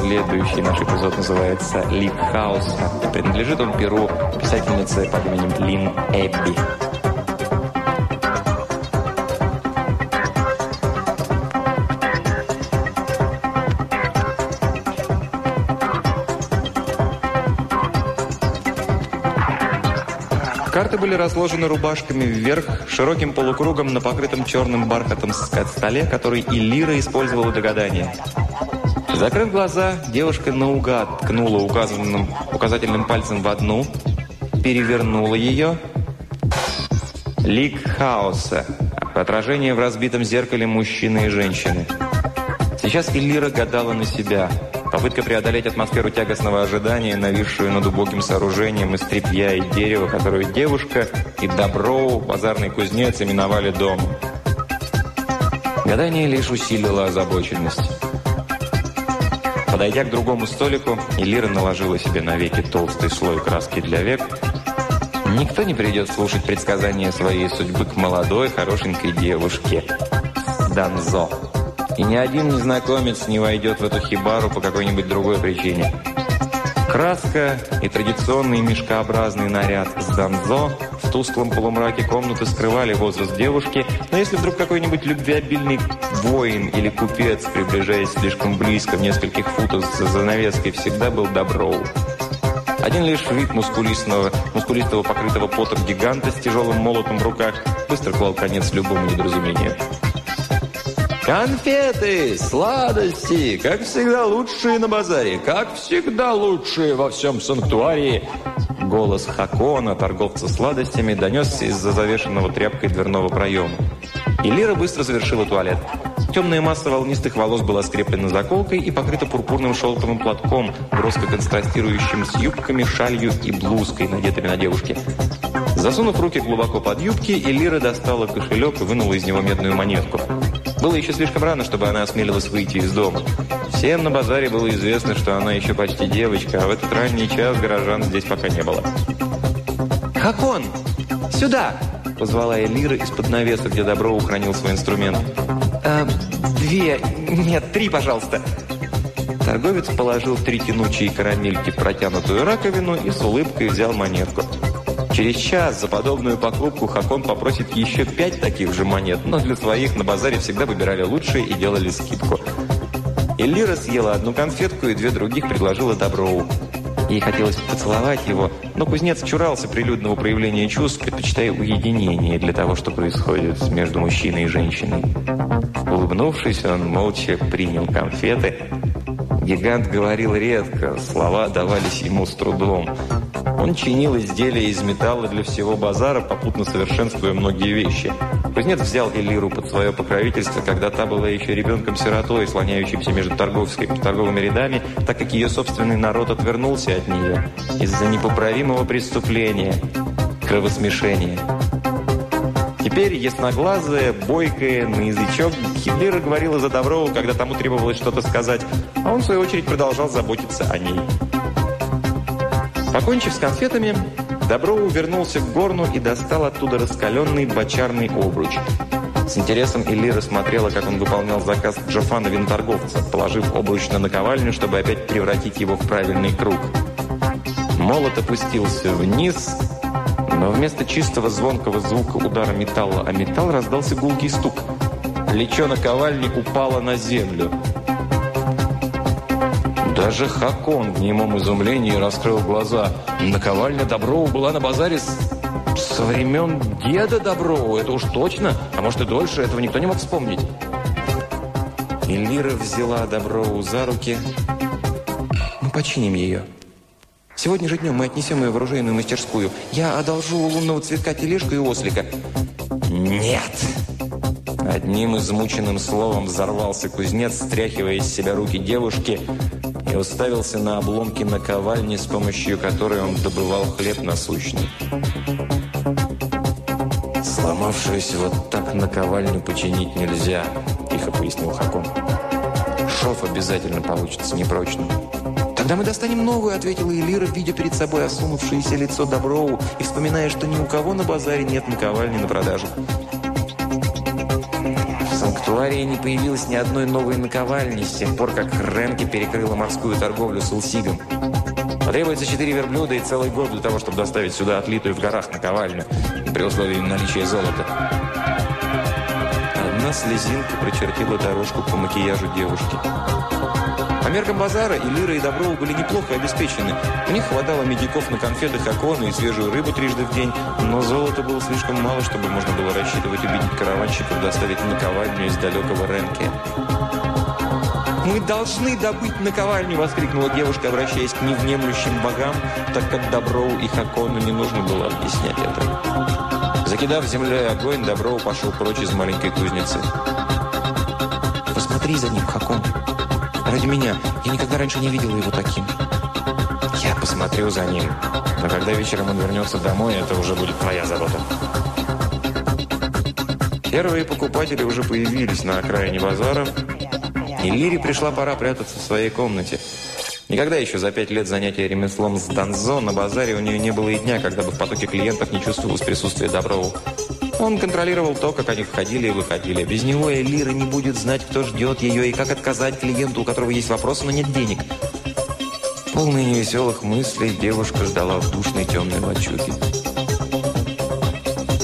Следующий наш эпизод называется «Лик хаоса». И принадлежит он перу писательницы под именем Лин Эбби. Карты были разложены рубашками вверх, широким полукругом на покрытом черным бархатом столе, который и Лира использовала для гадания. Закрыв глаза, девушка наугад ткнула указанным, указательным пальцем в одну, перевернула ее. Лик хаоса. Отражение в разбитом зеркале мужчины и женщины. Сейчас Элира гадала на себя – Попытка преодолеть атмосферу тягостного ожидания, нависшую над убогим сооружением из тряпья и дерева, которую девушка и Доброу, базарный кузнец, именовали дом. Гадание лишь усилило озабоченность. Подойдя к другому столику, Элира наложила себе на веки толстый слой краски для век. Никто не придет слушать предсказания своей судьбы к молодой, хорошенькой девушке. Данзо и ни один незнакомец не войдет в эту хибару по какой-нибудь другой причине. Краска и традиционный мешкообразный наряд с данзо тусклом полумраке комнаты скрывали возраст девушки, но если вдруг какой-нибудь любвеобильный воин или купец, приближаясь слишком близко в нескольких футов за занавеской, всегда был доброу. Один лишь вид мускулистого, мускулистого покрытого потом гиганта с тяжелым молотом в руках быстро клал конец любому недоразумению. Конфеты, сладости, как всегда лучшие на базаре, как всегда лучшие во всем санктуарии. Голос Хакона, торговца сладостями, донесся из-за завешенного тряпкой дверного проема. И Лира быстро завершила туалет. Темная масса волнистых волос была скреплена заколкой и покрыта пурпурным шелковым платком, броско контрастирующим с юбками, шалью и блузкой, надетыми на девушке. Засунув руки глубоко под юбки, Элира достала кошелек и вынула из него медную монетку. Было еще слишком рано, чтобы она осмелилась выйти из дома. Всем на базаре было известно, что она еще почти девочка, а в этот ранний час горожан здесь пока не было. «Хакон! Сюда!» – позвала Элира из-под навеса, где Добро ухранил свой инструмент. «Э, «Две, нет, три, пожалуйста!» Торговец положил три тянучие карамельки в протянутую раковину и с улыбкой взял монетку. Через час за подобную покупку Хакон попросит еще пять таких же монет, но для своих на базаре всегда выбирали лучшие и делали скидку. Эллира съела одну конфетку и две других предложила Доброу. Ей хотелось поцеловать его, но кузнец чурался прилюдного проявления чувств, предпочитая уединение для того, что происходит между мужчиной и женщиной. Улыбнувшись, он молча принял конфеты. Гигант говорил редко, слова давались ему с трудом. Он чинил изделия из металла для всего базара, попутно совершенствуя многие вещи. Кузнец взял Элиру под свое покровительство, когда та была еще ребенком-сиротой, слоняющимся между торговской, торговыми рядами, так как ее собственный народ отвернулся от нее из-за непоправимого преступления – кровосмешения. Теперь ясноглазая, бойкая, на язычок, Хидлера говорила за Доброву, когда тому требовалось что-то сказать, а он, в свою очередь, продолжал заботиться о ней. Покончив с конфетами, Доброу вернулся к горну и достал оттуда раскаленный бочарный обруч. С интересом Элира смотрела, как он выполнял заказ Джофана виноторговца, положив обруч на наковальню, чтобы опять превратить его в правильный круг. Молот опустился вниз, но вместо чистого звонкого звука удара металла о металл раздался гулкий стук. Плечо наковальни упало на землю – даже Хакон в немом изумлении раскрыл глаза. Наковальня Доброва была на базаре с... со времен деда Доброва, это уж точно. А может и дольше, этого никто не мог вспомнить. Эльвира взяла Доброву за руки. Мы починим ее. Сегодня же днем мы отнесем ее в оружейную мастерскую. Я одолжу у лунного цветка тележку и ослика. Нет! Одним измученным словом взорвался кузнец, стряхивая из себя руки девушки и уставился на обломки наковальни, с помощью которой он добывал хлеб насущный. «Сломавшуюся вот так наковальню починить нельзя», – тихо пояснил Хакон. «Шов обязательно получится непрочным». «Тогда мы достанем новую», – ответила Элира, видя перед собой осунувшееся лицо Доброу и вспоминая, что ни у кого на базаре нет наковальни на продажу санктуарии не появилось ни одной новой наковальни с тех пор, как Ренки перекрыла морскую торговлю с Улсигом. Потребуется четыре верблюда и целый год для того, чтобы доставить сюда отлитую в горах наковальню, при условии наличия золота. Одна слезинка прочертила дорожку по макияжу девушки. По меркам базара и Лира, и Доброва были неплохо обеспечены. У них хватало медиков на конфеты, хаконы и свежую рыбу трижды в день, но золота было слишком мало, чтобы можно было рассчитывать убедить караванщиков доставить наковальню из далекого Ренке. «Мы должны добыть наковальню!» – воскликнула девушка, обращаясь к невнемлющим богам, так как Доброву и Хакону не нужно было объяснять это. Закидав землей огонь, Добров пошел прочь из маленькой кузницы. «Посмотри за ним, Хакон!» Ради меня. Я никогда раньше не видела его таким. Я посмотрю за ним. Но когда вечером он вернется домой, это уже будет твоя забота. Первые покупатели уже появились на окраине базара, и Лире пришла пора прятаться в своей комнате. Никогда еще за пять лет занятия ремеслом с Донзо на базаре у нее не было и дня, когда бы в потоке клиентов не чувствовалось присутствие Доброва. Он контролировал то, как они входили и выходили. Без него Элира не будет знать, кто ждет ее и как отказать клиенту, у которого есть вопросы, но нет денег. Полный невеселых мыслей девушка ждала в душной темной лачуге.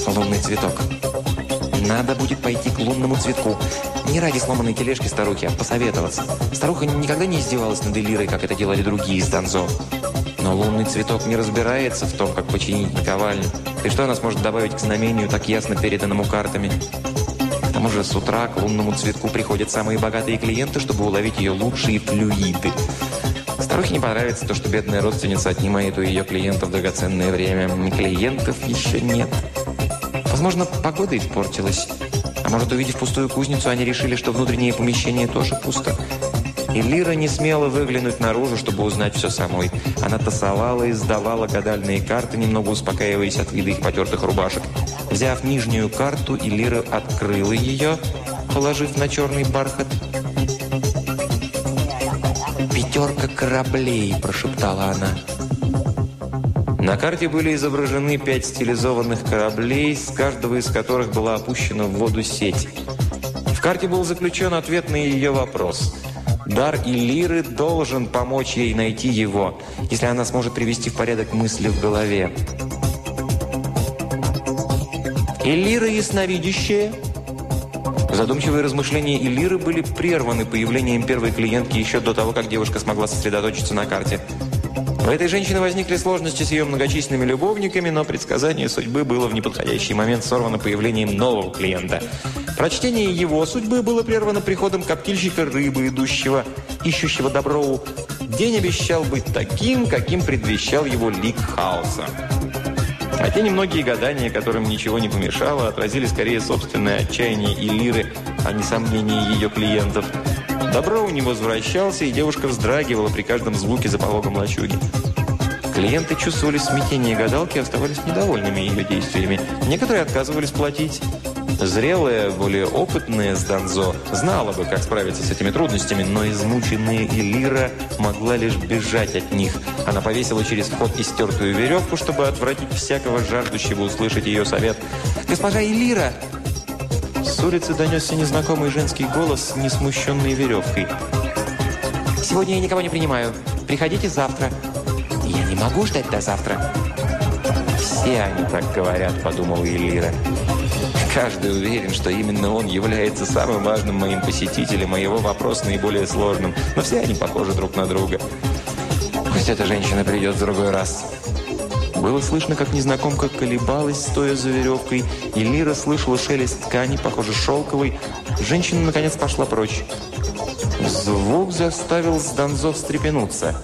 Лунный цветок. Надо будет пойти к лунному цветку. Не ради сломанной тележки старухи, а посоветоваться. Старуха никогда не издевалась над Элирой, как это делали другие из Донзо. Но лунный цветок не разбирается в том, как починить наковальню. И что она сможет добавить к знамению, так ясно переданному картами? К тому же с утра к лунному цветку приходят самые богатые клиенты, чтобы уловить ее лучшие флюиды. Старухе не понравится то, что бедная родственница отнимает у ее клиентов драгоценное время. Клиентов еще нет. Возможно, погода испортилась. А может, увидев пустую кузницу, они решили, что внутреннее помещение тоже пусто. И Лира не смела выглянуть наружу, чтобы узнать все самой. Она тасовала и сдавала гадальные карты, немного успокаиваясь от вида их потертых рубашек. Взяв нижнюю карту, Лира открыла ее, положив на черный бархат. «Пятерка кораблей», – прошептала она. На карте были изображены пять стилизованных кораблей, с каждого из которых была опущена в воду сеть. В карте был заключен ответ на ее вопрос – Дар Иллиры должен помочь ей найти его, если она сможет привести в порядок мысли в голове. Иллира ясновидящая. Задумчивые размышления Иллиры были прерваны появлением первой клиентки еще до того, как девушка смогла сосредоточиться на карте. У этой женщины возникли сложности с ее многочисленными любовниками, но предсказание судьбы было в неподходящий момент сорвано появлением нового клиента – Прочтение его судьбы было прервано приходом коптильщика рыбы, идущего, ищущего Доброву. День обещал быть таким, каким предвещал его лик хаоса. А те немногие гадания, которым ничего не помешало, отразили скорее собственное отчаяние и лиры, а не сомнения ее клиентов. Доброу не возвращался, и девушка вздрагивала при каждом звуке за пологом лачуги. Клиенты чувствовали смятение гадалки и оставались недовольными ее действиями. Некоторые отказывались платить. Зрелая, более опытная Сданзо знала бы, как справиться с этими трудностями, но измученная Элира могла лишь бежать от них. Она повесила через вход истертую веревку, чтобы отвратить всякого жаждущего услышать ее совет. «Госпожа Элира!» С улицы донесся незнакомый женский голос с несмущенной веревкой. «Сегодня я никого не принимаю. Приходите завтра». «Я не могу ждать до завтра». «Все они так говорят», — подумала Элира. Каждый уверен, что именно он является самым важным моим посетителем, а его вопрос наиболее сложным. Но все они похожи друг на друга. Пусть эта женщина придет в другой раз. Было слышно, как незнакомка колебалась, стоя за веревкой, и Лира слышала шелест ткани, похоже, шелковой. Женщина, наконец, пошла прочь. Звук заставил Сданзо встрепенуться.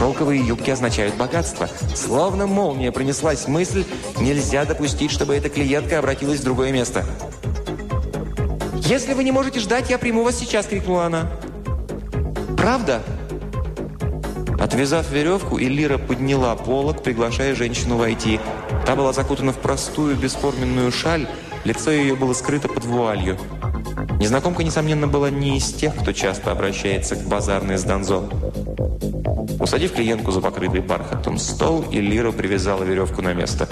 Шелковые юбки означают богатство. Словно молния пронеслась мысль, нельзя допустить, чтобы эта клиентка обратилась в другое место. «Если вы не можете ждать, я приму вас сейчас!» – крикнула она. «Правда?» Отвязав веревку, Элира подняла полок, приглашая женщину войти. Та была закутана в простую бесформенную шаль, лицо ее было скрыто под вуалью. Незнакомка, несомненно, была не из тех, кто часто обращается к базарной с Донзо. Усадив клиентку за покрытый бархатом стол, Элира привязала веревку на место.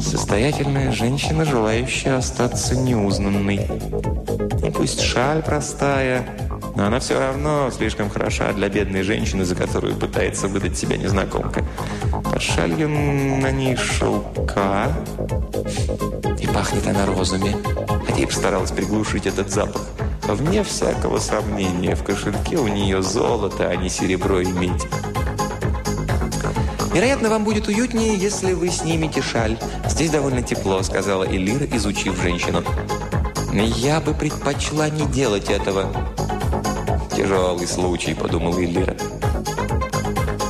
Состоятельная женщина, желающая остаться неузнанной. И пусть шаль простая, но она все равно слишком хороша для бедной женщины, за которую пытается выдать себя незнакомка. Под шалью на ней шелка. И пахнет она розами. Хотя и постаралась приглушить этот запах. Вне всякого сомнения, в кошельке у нее золото, а не серебро и медь. «Вероятно, вам будет уютнее, если вы снимете шаль. Здесь довольно тепло», — сказала Элира, изучив женщину. «Я бы предпочла не делать этого». «Тяжелый случай», — подумала Элира.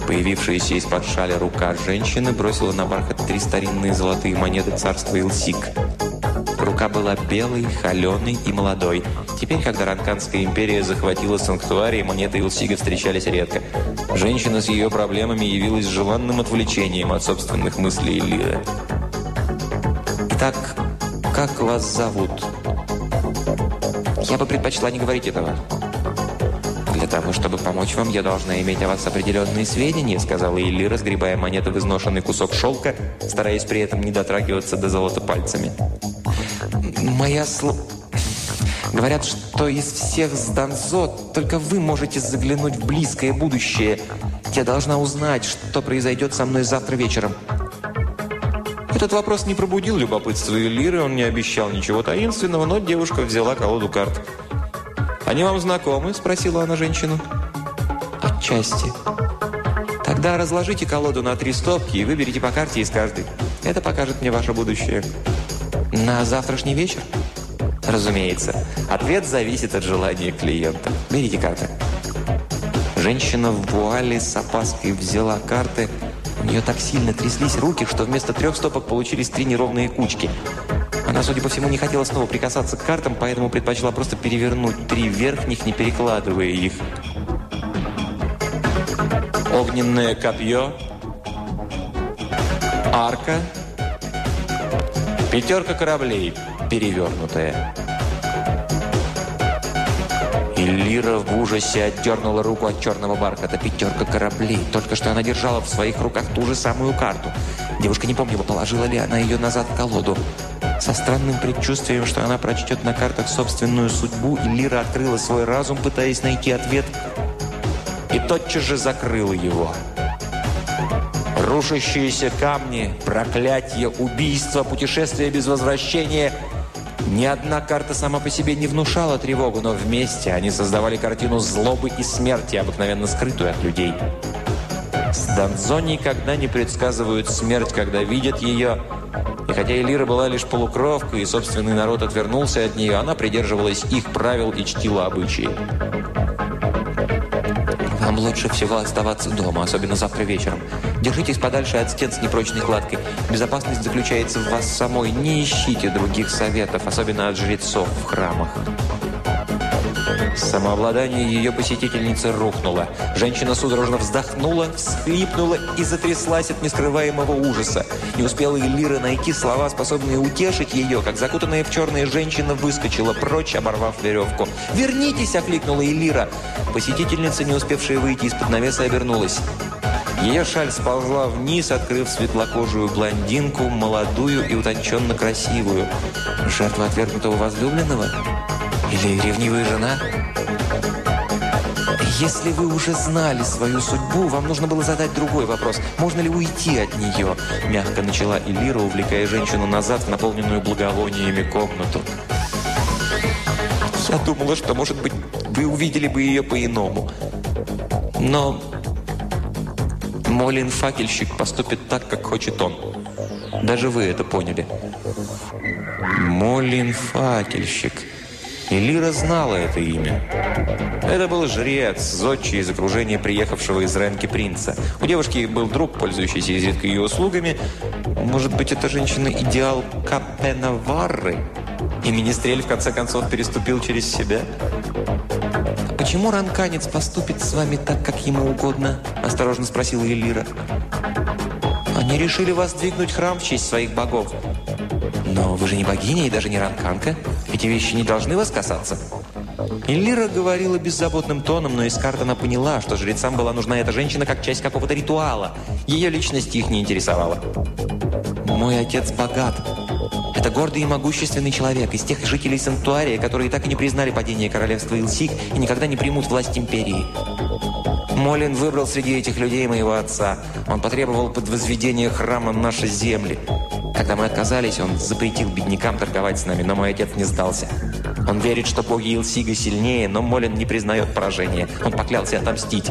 Появившаяся из-под шаля рука женщины бросила на бархат три старинные золотые монеты царства Илсик. Рука была белой, холеной и молодой. Теперь, когда Ранканская империя захватила санктуарий, монеты Илсига встречались редко. Женщина с ее проблемами явилась желанным отвлечением от собственных мыслей Лира. «Итак, как вас зовут?» «Я бы предпочла не говорить этого». «Для того, чтобы помочь вам, я должна иметь о вас определенные сведения», сказала Илли, разгребая монеты в изношенный кусок шелка, стараясь при этом не дотрагиваться до золота пальцами. «Моя слу...» Говорят, что из всех с Донзо только вы можете заглянуть в близкое будущее. Я должна узнать, что произойдет со мной завтра вечером. Этот вопрос не пробудил любопытство Элиры, он не обещал ничего таинственного, но девушка взяла колоду карт. «Они вам знакомы?» – спросила она женщину. «Отчасти. Тогда разложите колоду на три стопки и выберите по карте из каждой. Это покажет мне ваше будущее». «На завтрашний вечер?» Разумеется. Ответ зависит от желания клиента. Берите карты. Женщина в вуале с опаской взяла карты. У нее так сильно тряслись руки, что вместо трех стопок получились три неровные кучки. Она, судя по всему, не хотела снова прикасаться к картам, поэтому предпочла просто перевернуть три верхних, не перекладывая их. Огненное копье. Арка. Пятерка кораблей перевернутая. И Лира в ужасе отдернула руку от черного бархата. Пятерка кораблей. Только что она держала в своих руках ту же самую карту. Девушка не помнила, положила ли она ее назад в колоду. Со странным предчувствием, что она прочтет на картах собственную судьбу, Лира открыла свой разум, пытаясь найти ответ, и тотчас же закрыла его. Рушащиеся камни, проклятие, убийство, путешествие без возвращения – ни одна карта сама по себе не внушала тревогу, но вместе они создавали картину злобы и смерти, обыкновенно скрытую от людей. С Донзо никогда не предсказывают смерть, когда видят ее. И хотя Элира была лишь полукровкой, и собственный народ отвернулся от нее, она придерживалась их правил и чтила обычаи. Вам лучше всего оставаться дома, особенно завтра вечером. Держитесь подальше от стен с непрочной кладкой. Безопасность заключается в вас самой. Не ищите других советов, особенно от жрецов в храмах. Самообладание ее посетительницы рухнуло. Женщина судорожно вздохнула, всхлипнула и затряслась от нескрываемого ужаса. Не успела Элира найти слова, способные утешить ее, как закутанная в черные женщина выскочила прочь, оборвав веревку. «Вернитесь!» – окликнула Элира. Посетительница, не успевшая выйти из-под навеса, обернулась. Ее шаль сползла вниз, открыв светлокожую блондинку, молодую и утонченно красивую. Жертва отвергнутого возлюбленного? Или ревнивая жена? Если вы уже знали свою судьбу, вам нужно было задать другой вопрос. Можно ли уйти от нее? Мягко начала Элира, увлекая женщину назад в наполненную благовониями комнату. Я думала, что, может быть, вы увидели бы ее по-иному. Но Молин-факельщик поступит так, как хочет он. Даже вы это поняли. Молин-факельщик. И Лира знала это имя. Это был жрец, зодчий из окружения приехавшего из Ренки принца. У девушки был друг, пользующийся изредка ее услугами. Может быть, эта женщина идеал Капенаварры? И Министрель в конце концов переступил через себя? «А почему ранканец поступит с вами так, как ему угодно?» – осторожно спросила Элира. «Они решили воздвигнуть храм в честь своих богов. Но вы же не богиня и даже не ранканка. Эти вещи не должны вас касаться». Элира говорила беззаботным тоном, но из карт она поняла, что жрецам была нужна эта женщина как часть какого-то ритуала. Ее личность их не интересовала. «Мой отец богат. Это гордый и могущественный человек из тех жителей Санктуария, которые так и не признали падение королевства Илсик и никогда не примут власть империи. Молин выбрал среди этих людей моего отца. Он потребовал под возведение храма нашей земли. Когда мы отказались, он запретил беднякам торговать с нами, но мой отец не сдался. Он верит, что боги Илсига сильнее, но Молин не признает поражения. Он поклялся отомстить.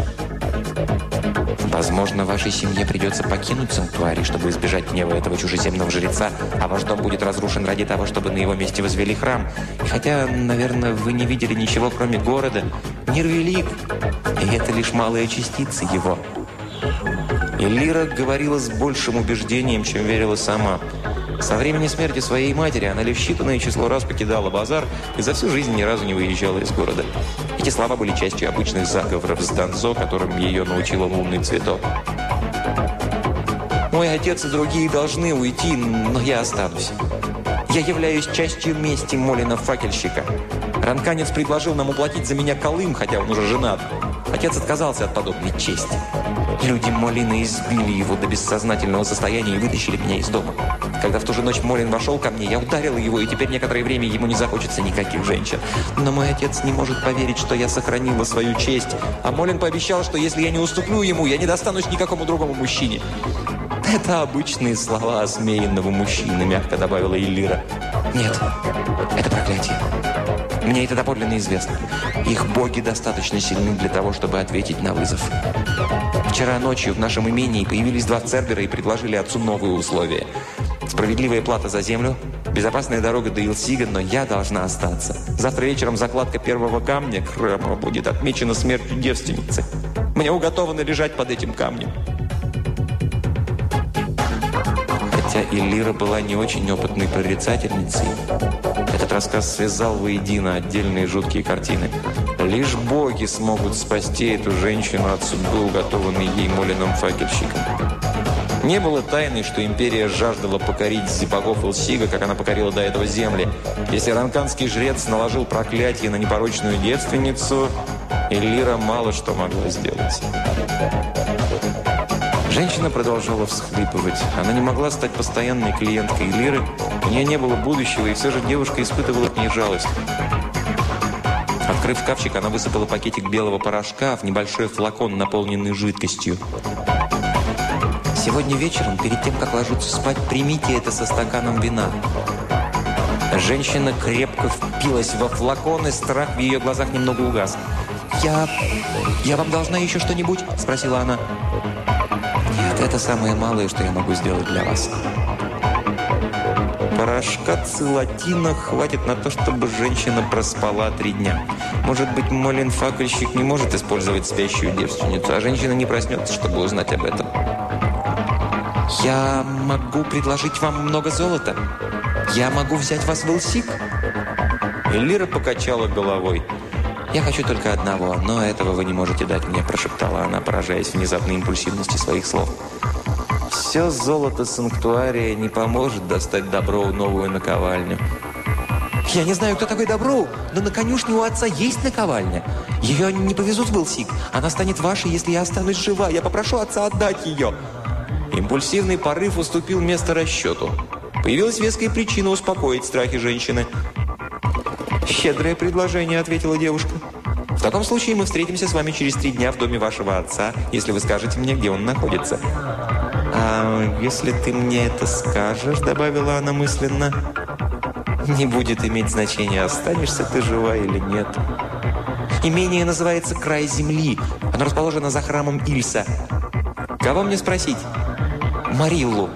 Возможно, вашей семье придется покинуть санктуарий, чтобы избежать гнева этого чужеземного жреца, а ваш дом будет разрушен ради того, чтобы на его месте возвели храм. И хотя, наверное, вы не видели ничего, кроме города, мир велик, и это лишь малая частица его. И Лира говорила с большим убеждением, чем верила сама. Со времени смерти своей матери она лишь считанное число раз покидала базар и за всю жизнь ни разу не выезжала из города. Эти слова были частью обычных заговоров с Донзо, которым ее научила лунный цветок. «Мой отец и другие должны уйти, но я останусь. Я являюсь частью мести Молина-факельщика. Ранканец предложил нам уплатить за меня колым, хотя он уже женат. Отец отказался от подобной чести. Люди Молина избили его до бессознательного состояния и вытащили меня из дома. Когда в ту же ночь Молин вошел ко мне, я ударила его, и теперь некоторое время ему не захочется никаких женщин. Но мой отец не может поверить, что я сохранила свою честь. А Молин пообещал, что если я не уступлю ему, я не достанусь никакому другому мужчине. «Это обычные слова осмеянного мужчины», – мягко добавила Иллира. «Нет, это проклятие. Мне это доподлинно известно. Их боги достаточно сильны для того, чтобы ответить на вызов. Вчера ночью в нашем имении появились два цербера и предложили отцу новые условия. Справедливая плата за землю, безопасная дорога до Илсига, но я должна остаться. Завтра вечером закладка первого камня храма будет отмечена смертью девственницы. Мне уготовано лежать под этим камнем. Хотя Иллира была не очень опытной прорицательницей, этот рассказ связал воедино отдельные жуткие картины. Лишь боги смогут спасти эту женщину от судьбы, уготованной ей Молином факельщиком. Не было тайны, что империя жаждала покорить богов Илсига, как она покорила до этого земли. Если ранканский жрец наложил проклятие на непорочную девственницу, Элира мало что могла сделать. Женщина продолжала всхлипывать. Она не могла стать постоянной клиенткой Лиры, у нее не было будущего, и все же девушка испытывала к ней жалость. Открыв шкафчик, она высыпала пакетик белого порошка в небольшой флакон, наполненный жидкостью. Сегодня вечером, перед тем, как ложиться спать, примите это со стаканом вина. Женщина крепко впилась во флакон, и страх в ее глазах немного угас. «Я... я вам должна еще что-нибудь?» – спросила она. «Нет, это самое малое, что я могу сделать для вас». Порошка цилатина хватит на то, чтобы женщина проспала три дня. Может быть, Молин-факельщик не может использовать спящую девственницу, а женщина не проснется, чтобы узнать об этом. «Я могу предложить вам много золота. Я могу взять вас в Илсик». Элира покачала головой. «Я хочу только одного, но этого вы не можете дать мне», прошептала она, поражаясь внезапной импульсивности своих слов. «Все золото санктуария не поможет достать Доброу новую наковальню». «Я не знаю, кто такой Доброу, но на конюшне у отца есть наковальня. Ее не повезут в Белсик. Она станет вашей, если я останусь жива. Я попрошу отца отдать ее». Импульсивный порыв уступил место расчету. Появилась веская причина успокоить страхи женщины. «Щедрое предложение», — ответила девушка. «В таком случае мы встретимся с вами через три дня в доме вашего отца, если вы скажете мне, где он находится». «А если ты мне это скажешь», — добавила она мысленно, «не будет иметь значения, останешься ты жива или нет». Имение называется «Край земли». Оно расположено за храмом Ильса. Кого мне спросить? Мариллу.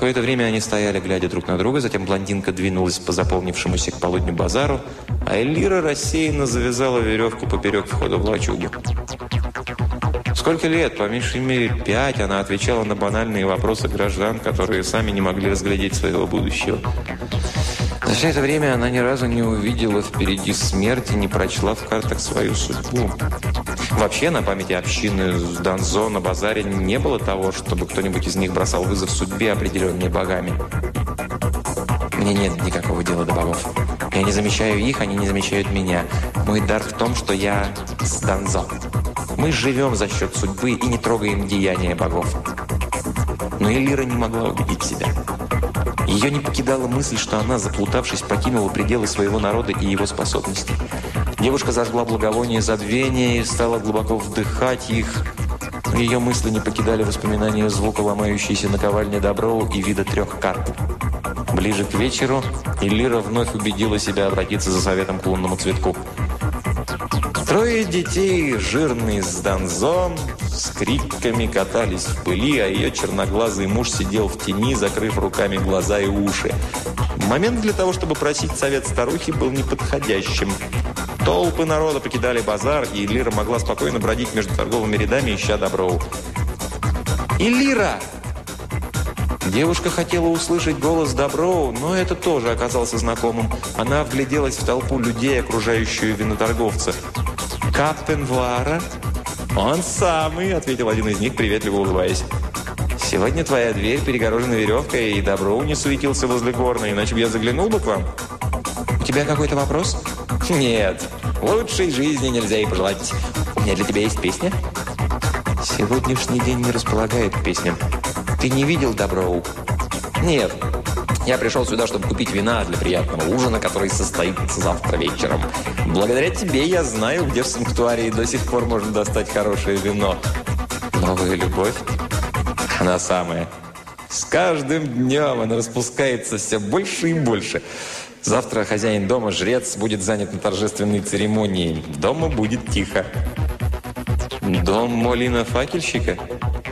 Какое-то время они стояли, глядя друг на друга, затем блондинка двинулась по заполнившемуся к полудню базару, а Эльвира рассеянно завязала веревку поперек входа в лачугу. Сколько лет? По меньшей мере пять она отвечала на банальные вопросы граждан, которые сами не могли разглядеть своего будущего. За все это время она ни разу не увидела впереди смерти, не прочла в картах свою судьбу. Вообще, на памяти общины Донзо на базаре не было того, чтобы кто-нибудь из них бросал вызов судьбе, определенной богами. Мне нет никакого дела до богов. Я не замечаю их, они не замечают меня. Мой дар в том, что я с Донзо. Мы живем за счет судьбы и не трогаем деяния богов. Но Элира не могла убедить себя. Ее не покидала мысль, что она, заплутавшись, покинула пределы своего народа и его способностей. Девушка зажгла благовоние забвения и стала глубоко вдыхать их. Ее мысли не покидали воспоминания звука ломающейся наковальни Доброу и вида трех карт. Ближе к вечеру Иллира вновь убедила себя обратиться за советом к лунному цветку. Трое детей, жирный с Донзом, с криками катались в пыли, а ее черноглазый муж сидел в тени, закрыв руками глаза и уши. Момент для того, чтобы просить совет старухи, был неподходящим. Толпы народа покидали базар, и Лира могла спокойно бродить между торговыми рядами, ища добро. «Илира!» Девушка хотела услышать голос Доброу, но это тоже оказался знакомым. Она вгляделась в толпу людей, окружающую виноторговца. «Каптен Вуара?» «Он самый», — ответил один из них, приветливо улыбаясь. «Сегодня твоя дверь перегорожена веревкой, и Доброу не суетился возле горна, иначе бы я заглянул бы к вам». «У тебя какой-то вопрос?» «Нет, лучшей жизни нельзя и пожелать. У меня для тебя есть песня?» «Сегодняшний день не располагает песням». Ты не видел Доброу? Нет. Я пришел сюда, чтобы купить вина для приятного ужина, который состоится завтра вечером. Благодаря тебе я знаю, где в санктуарии до сих пор можно достать хорошее вино. Новая любовь? Она самая. С каждым днем она распускается все больше и больше. Завтра хозяин дома, жрец, будет занят на торжественной церемонии. Дома будет тихо. Дом Молина Факельщика?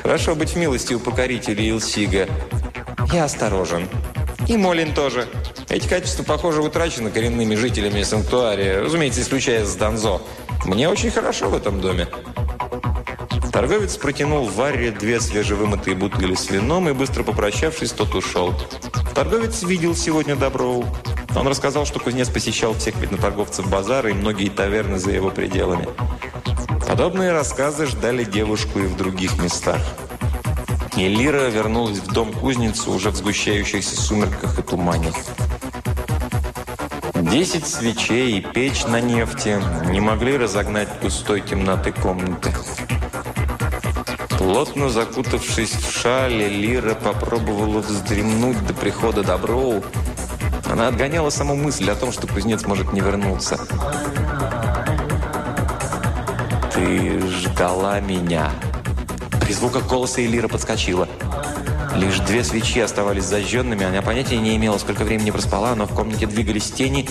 Хорошо быть в милости у покорителей Илсига. Я осторожен. И Молин тоже. Эти качества, похоже, утрачены коренными жителями санктуария, разумеется, исключая с Донзо. Мне очень хорошо в этом доме. Торговец протянул Варре две свежевымытые бутыли с вином и, быстро попрощавшись, тот ушел. Торговец видел сегодня Доброу. Он рассказал, что кузнец посещал всех виноторговцев базара и многие таверны за его пределами. Подобные рассказы ждали девушку и в других местах. И вернулась в дом кузницы уже в сгущающихся сумерках и тумане. Десять свечей и печь на нефти не могли разогнать густой темноты комнаты. Плотно закутавшись в шале, Лира попробовала вздремнуть до прихода Доброу. Она отгоняла саму мысль о том, что кузнец может не вернуться. «Ты ждала меня!» При звуках голоса Элира подскочила. Лишь две свечи оставались зажженными, она понятия не имела, сколько времени проспала, но в комнате двигались тени,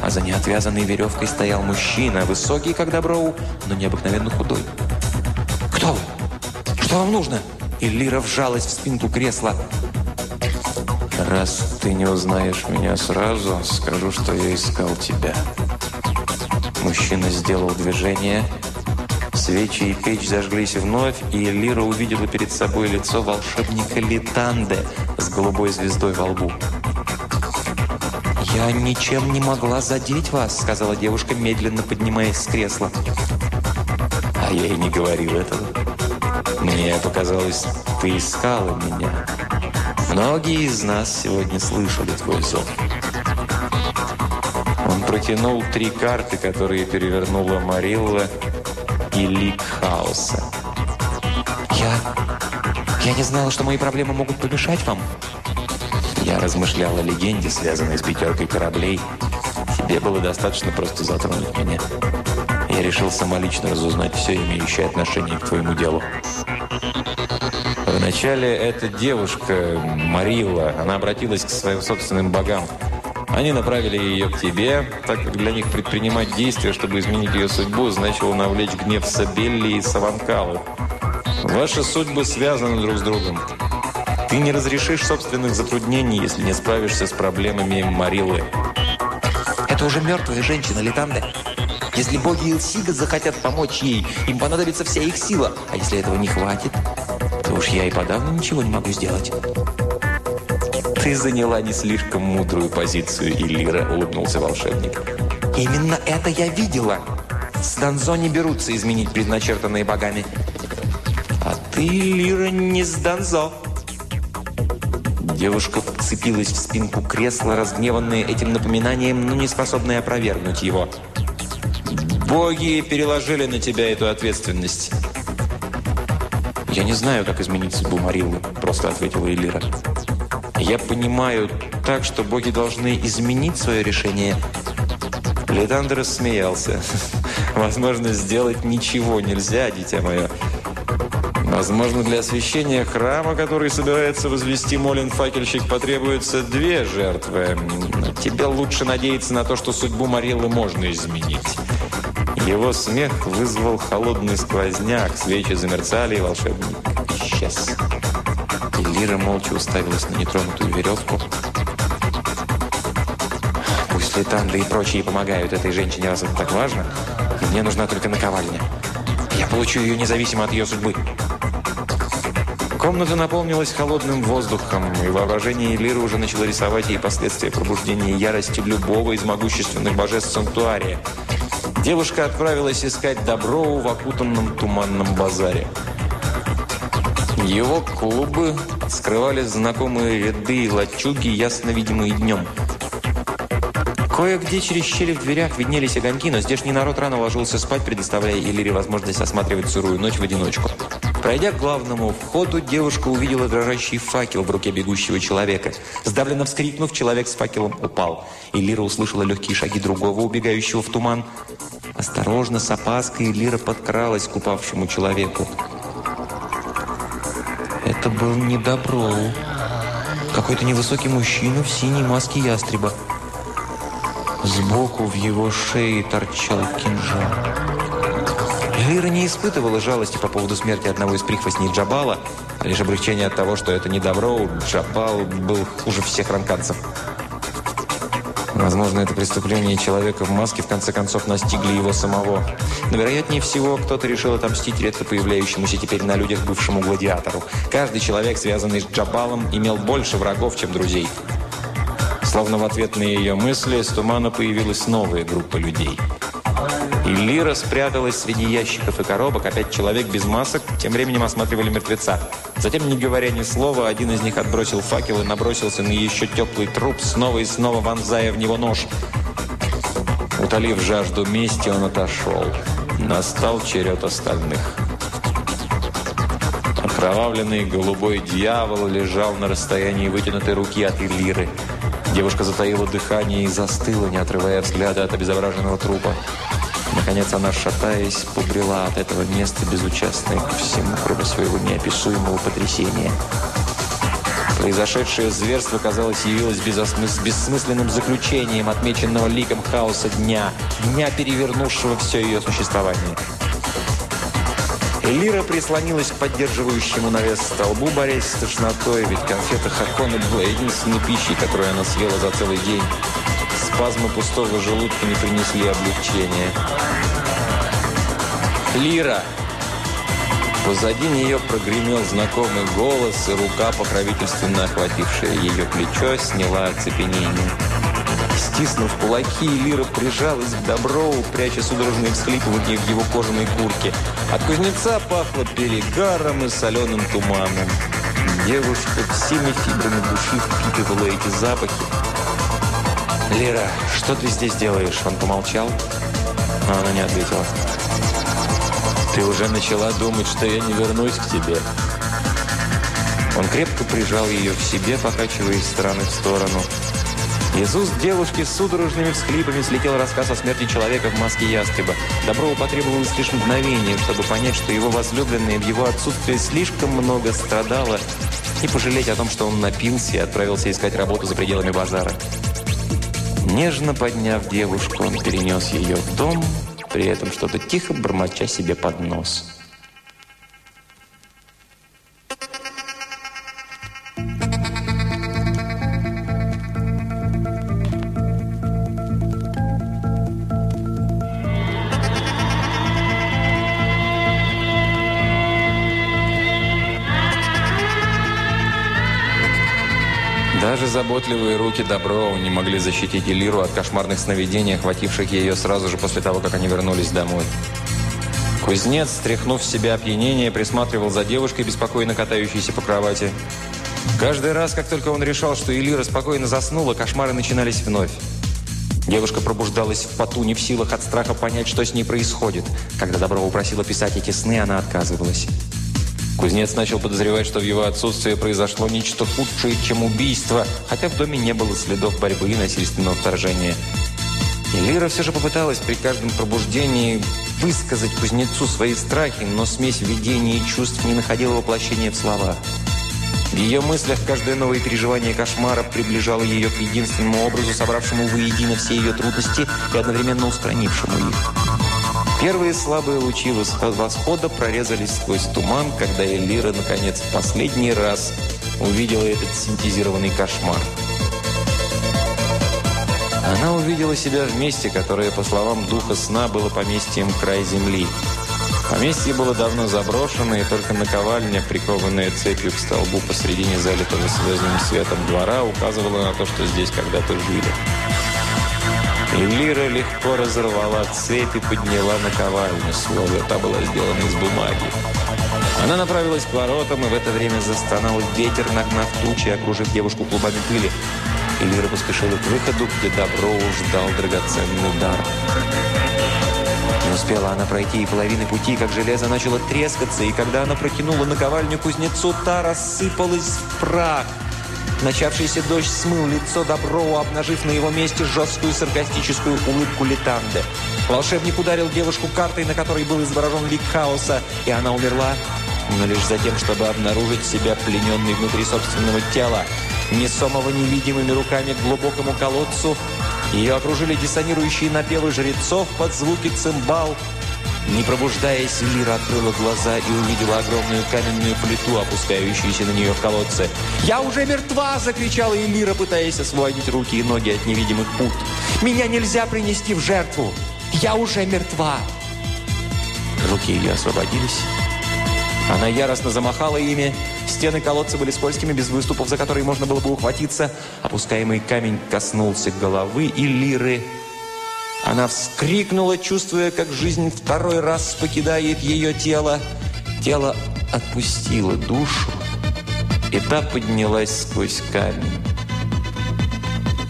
а за неотвязанной веревкой стоял мужчина, высокий, как Доброу, но необыкновенно худой. «Кто вы? Что вам нужно?» Элира вжалась в спинку кресла. «Раз ты не узнаешь меня сразу, скажу, что я искал тебя». Мужчина сделал движение – Свечи и печь зажглись вновь, и Лира увидела перед собой лицо волшебника Литанде с голубой звездой во лбу. «Я ничем не могла задеть вас», — сказала девушка, медленно поднимаясь с кресла. «А я и не говорил этого. Мне показалось, ты искала меня. Многие из нас сегодня слышали твой зов». Он протянул три карты, которые перевернула Марилла, и лик хаоса. Я... Я не знала, что мои проблемы могут помешать вам. Я размышлял о легенде, связанной с пятеркой кораблей. Тебе было достаточно просто затронуть меня. Я решил самолично разузнать все, имеющее отношение к твоему делу. Вначале эта девушка, Марила, она обратилась к своим собственным богам – они направили ее к тебе, так как для них предпринимать действия, чтобы изменить ее судьбу, значило навлечь гнев Сабелли и Саванкалы. Ваши судьбы связаны друг с другом. Ты не разрешишь собственных затруднений, если не справишься с проблемами Марилы. Это уже мертвая женщина, Литанде. Если боги Илсига захотят помочь ей, им понадобится вся их сила. А если этого не хватит, то уж я и подавно ничего не могу сделать. «Ты заняла не слишком мудрую позицию, Иллира», — улыбнулся волшебник. «Именно это я видела. С Донзо не берутся изменить предначертанные богами». «А ты, Лира, не с Донзо». Девушка вцепилась в спинку кресла, разгневанная этим напоминанием, но не способная опровергнуть его. «Боги переложили на тебя эту ответственность». «Я не знаю, как изменить судьбу Мариллы», — просто ответила Элира. Я понимаю так, что боги должны изменить свое решение. Летандр рассмеялся. Возможно, сделать ничего нельзя, дитя мое. Возможно, для освящения храма, который собирается возвести Молин-факельщик, потребуется две жертвы. Тебе лучше надеяться на то, что судьбу Мариллы можно изменить. Его смех вызвал холодный сквозняк, свечи замерцали, и волшебник исчез. И Лира молча уставилась на нетронутую веревку. Пусть Летанда и прочие помогают этой женщине, раз это так важно, мне нужна только наковальня. Я получу ее независимо от ее судьбы. Комната наполнилась холодным воздухом, и воображение Лиры уже начало рисовать ей последствия пробуждения ярости любого из могущественных божеств Санктуария. Девушка отправилась искать Доброу в окутанном туманном базаре. Его клубы скрывали знакомые ряды и лачуги, ясно видимые днем. Кое-где через щели в дверях виднелись огоньки, но здешний народ рано ложился спать, предоставляя Иллире возможность осматривать сырую ночь в одиночку. Пройдя к главному входу, девушка увидела дрожащий факел в руке бегущего человека. Сдавленно вскрикнув, человек с факелом упал. И Лира услышала легкие шаги другого, убегающего в туман. Осторожно, с опаской, Лира подкралась к упавшему человеку. Это был не. Какой-то невысокий мужчина в синей маске ястреба. Сбоку в его шее торчал кинжал. Лира не испытывала жалости по поводу смерти одного из прихвостней Джабала, лишь облегчение от того, что это не добро, Джабал был хуже всех ранканцев. Возможно, это преступление человека в маске в конце концов настигли его самого. Но, вероятнее всего, кто-то решил отомстить редко появляющемуся теперь на людях бывшему гладиатору. Каждый человек, связанный с Джабалом, имел больше врагов, чем друзей. Словно в ответ на ее мысли, с тумана появилась новая группа людей – Лира спряталась среди ящиков и коробок, а пять человек без масок тем временем осматривали мертвеца. Затем, не говоря ни слова, один из них отбросил факел и набросился на еще теплый труп, снова и снова вонзая в него нож. Утолив жажду мести, он отошел. Настал черед остальных. Окровавленный голубой дьявол лежал на расстоянии вытянутой руки от Элиры. Девушка затаила дыхание и застыла, не отрывая взгляда от обезображенного трупа. Наконец она, шатаясь, побрела от этого места, безучастной ко всему, кроме своего неописуемого потрясения. Произошедшее зверство, казалось, явилось бессмысленным заключением отмеченного ликом хаоса дня, дня, перевернувшего все ее существование. Элира прислонилась к поддерживающему навес столбу, борясь с тошнотой, ведь конфета Хаконы была единственной пищей, которую она съела за целый день. Спазмы пустого желудка не принесли облегчения. «Лира!» Позади нее прогремел знакомый голос, и рука, покровительственно охватившая ее плечо, сняла оцепенение. Стиснув кулаки, Лира прижалась к Доброву, пряча судорожные всхлипывания в его кожаной куртке. От кузнеца пахло перегаром и соленым туманом. Девушка всеми фибрами души впитывала эти запахи, «Лира, что ты здесь делаешь?» Он помолчал, но она не ответила. «Ты уже начала думать, что я не вернусь к тебе». Он крепко прижал ее к себе, покачивая из стороны в сторону. Из уст девушки с судорожными всхлипами слетел рассказ о смерти человека в маске ястреба. Доброву потребовалось лишь мгновение, чтобы понять, что его возлюбленная в его отсутствие слишком много страдала, и пожалеть о том, что он напился и отправился искать работу за пределами базара. Нежно подняв девушку, он перенес ее в дом, при этом что-то тихо бормоча себе под нос. Заботливые руки Доброу не могли защитить Элиру от кошмарных сновидений, охвативших ее сразу же после того, как они вернулись домой. Кузнец, стряхнув с себя опьянение, присматривал за девушкой, беспокойно катающейся по кровати. Каждый раз, как только он решал, что Элира спокойно заснула, кошмары начинались вновь. Девушка пробуждалась в поту, не в силах от страха понять, что с ней происходит. Когда Доброва просила писать эти сны, она отказывалась. Кузнец начал подозревать, что в его отсутствие произошло нечто худшее, чем убийство, хотя в доме не было следов борьбы и насильственного вторжения. Лира все же попыталась при каждом пробуждении высказать кузнецу свои страхи, но смесь видений и чувств не находила воплощения в слова. В ее мыслях каждое новое переживание кошмара приближало ее к единственному образу, собравшему воедино все ее трудности и одновременно устранившему их. Первые слабые лучи восхода прорезались сквозь туман, когда Элира, наконец, в последний раз увидела этот синтезированный кошмар. Она увидела себя в месте, которое, по словам духа сна, было поместьем край земли. Поместье было давно заброшено, и только наковальня, прикованная цепью к столбу посредине залитого звездным светом двора, указывала на то, что здесь когда-то жили. И Лира легко разорвала цепь и подняла наковальню, словно та была сделана из бумаги. Она направилась к воротам, и в это время застонал ветер, нагнав тучи, окружив девушку клубами пыли. Элира поспешила к выходу, где Доброу ждал драгоценный дар. Не успела она пройти и половины пути, как железо начало трескаться, и когда она прокинула наковальню кузнецу, та рассыпалась в прах. Начавшийся дождь смыл лицо Доброу, обнажив на его месте жесткую саркастическую улыбку Литанде. Волшебник ударил девушку картой, на которой был изображен лик хаоса, и она умерла, но лишь за тем, чтобы обнаружить себя плененной внутри собственного тела несомого невидимыми руками к глубокому колодцу. Ее окружили диссонирующие напевы жрецов под звуки цимбал. Не пробуждаясь, Лира открыла глаза и увидела огромную каменную плиту, опускающуюся на нее в колодце. «Я уже мертва!» – закричала Элира, пытаясь освободить руки и ноги от невидимых пут. «Меня нельзя принести в жертву! Я уже мертва!» Руки ее освободились. Она яростно замахала ими. Стены колодца были скользкими, без выступов, за которые можно было бы ухватиться. Опускаемый камень коснулся головы и лиры. Она вскрикнула, чувствуя, как жизнь второй раз покидает ее тело. Тело отпустило душу, и та поднялась сквозь камень.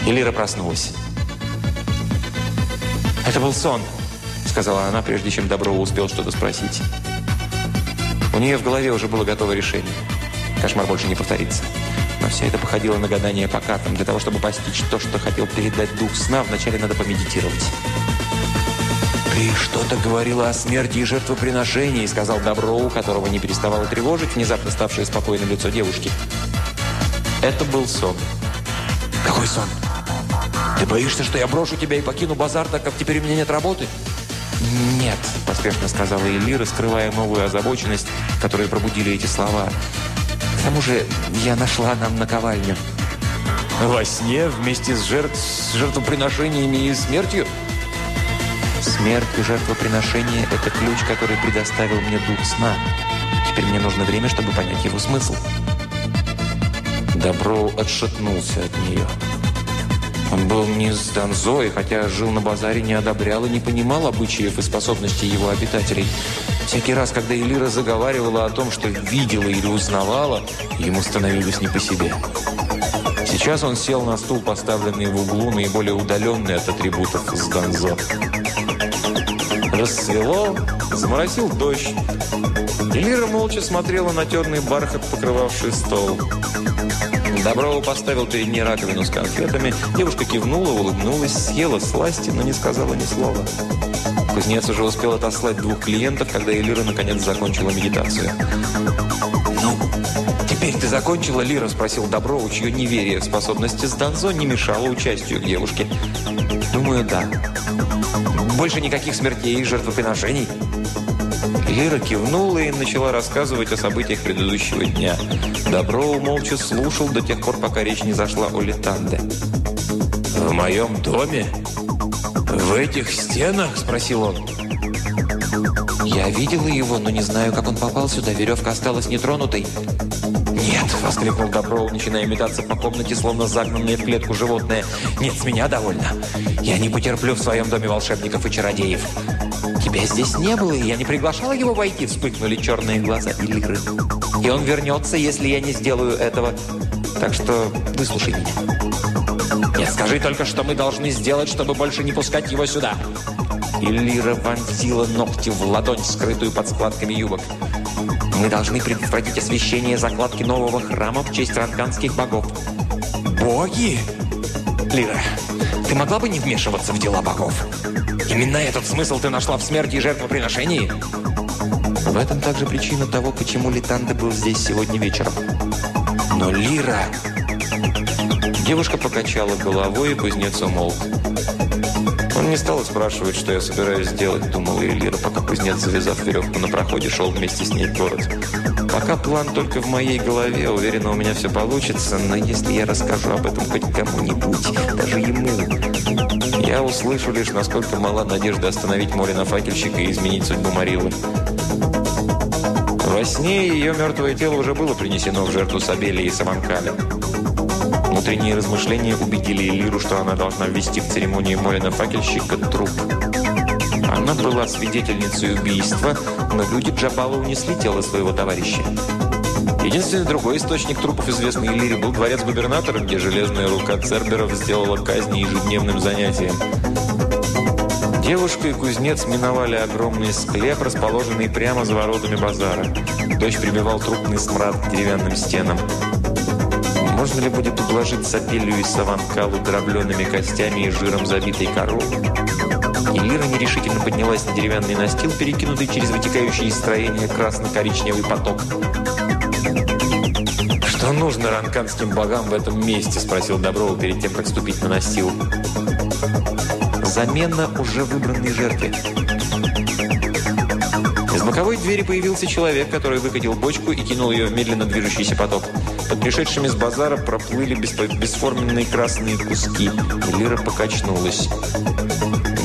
И Лира проснулась. «Это был сон», — сказала она, прежде чем Доброва успел что-то спросить. У нее в голове уже было готово решение. Кошмар больше не повторится. Все это походило на гадание по картам. Для того, чтобы постичь то, что хотел передать дух сна, вначале надо помедитировать. «Ты что-то говорила о смерти и жертвоприношении», сказал Доброу, которого не переставало тревожить внезапно ставшее спокойным лицо девушки. Это был сон. «Какой сон? Ты боишься, что я брошу тебя и покину базар, так как теперь у меня нет работы?» «Нет», – поспешно сказала Элира, скрывая новую озабоченность, которые пробудили эти слова. «К тому же я нашла нам наковальню». «Во сне вместе с, жертв, с жертвоприношениями и смертью?» «Смерть и жертвоприношение – это ключ, который предоставил мне дух сна. Теперь мне нужно время, чтобы понять его смысл». Добро отшатнулся от нее. Он был не с Донзой, хотя жил на базаре, не одобрял и не понимал обычаев и способностей его обитателей. Всякий раз, когда Элира заговаривала о том, что видела или узнавала, ему становилось не по себе. Сейчас он сел на стул, поставленный в углу, наиболее удаленный от атрибутов с Донзо. Рассвело, заморосил дождь. Элира молча смотрела на темный бархат, покрывавший стол. Доброва поставил перед ней раковину с конфетами. Девушка кивнула, улыбнулась, съела сласти, но не сказала ни слова. Кузнец уже успел отослать двух клиентов, когда Элира наконец закончила медитацию. «Ну, теперь ты закончила, Лира?» – спросил Доброву, чье неверие в способности с Донзо не мешало участию девушки. «Думаю, да. Больше никаких смертей и жертвоприношений?» Лира кивнула и начала рассказывать о событиях предыдущего дня. Доброу молча слушал до тех пор, пока речь не зашла о Литанде. «В моем доме? В этих стенах?» – спросил он. «Я видела его, но не знаю, как он попал сюда. Веревка осталась нетронутой». «Нет!» – воскликнул Доброу, начиная метаться по комнате, словно загнанное в клетку животное. «Нет, с меня довольно. Я не потерплю в своем доме волшебников и чародеев. «Тебя здесь не было, и я не приглашала его войти», – вспыхнули черные глаза Иллиры. «И он вернется, если я не сделаю этого. Так что выслушай меня». «Нет, скажи только, что мы должны сделать, чтобы больше не пускать его сюда». Иллира вонзила ногти в ладонь, скрытую под складками юбок. Мы должны предотвратить освящение закладки нового храма в честь ранканских богов. Боги? Лира, ты могла бы не вмешиваться в дела богов? Именно этот смысл ты нашла в смерти и жертвоприношении? В этом также причина того, почему Литанда был здесь сегодня вечером. Но Лира... Девушка покачала головой, и кузнец умолк. Он не стал спрашивать, что я собираюсь сделать, думала Элира, пока кузнец, завязав веревку на проходе, шел вместе с ней в город. Пока план только в моей голове, уверена, у меня все получится, но если я расскажу об этом хоть кому-нибудь, даже ему, я услышу лишь, насколько мала надежда остановить Молина факельщика и изменить судьбу Марилы. Во сне ее мертвое тело уже было принесено в жертву Сабели и Саманкале. Внутренние размышления убедили Элиру, что она должна ввести в церемонию Молина факельщика труп. Она была свидетельницей убийства, но люди Джабала унесли тело своего товарища. Единственный другой источник трупов, известный Элире, был дворец губернатора, где железная рука Церберов сделала казни ежедневным занятием. Девушка и кузнец миновали огромный склеп, расположенный прямо за воротами базара. Дождь прибивал трупный смрад к деревянным стенам. Можно ли будет ублажить сапелью и саванкалу дробленными костями и жиром забитой коровы? И Лира нерешительно поднялась на деревянный настил, перекинутый через вытекающий из строения красно-коричневый поток. «Что нужно ранканским богам в этом месте?» – спросил Доброва перед тем, как ступить на настил. «Замена уже выбранной жертве». Из боковой двери появился человек, который выкатил бочку и кинул ее в медленно движущийся поток. Под пришедшими с базара проплыли бесформенные красные куски. Лира покачнулась.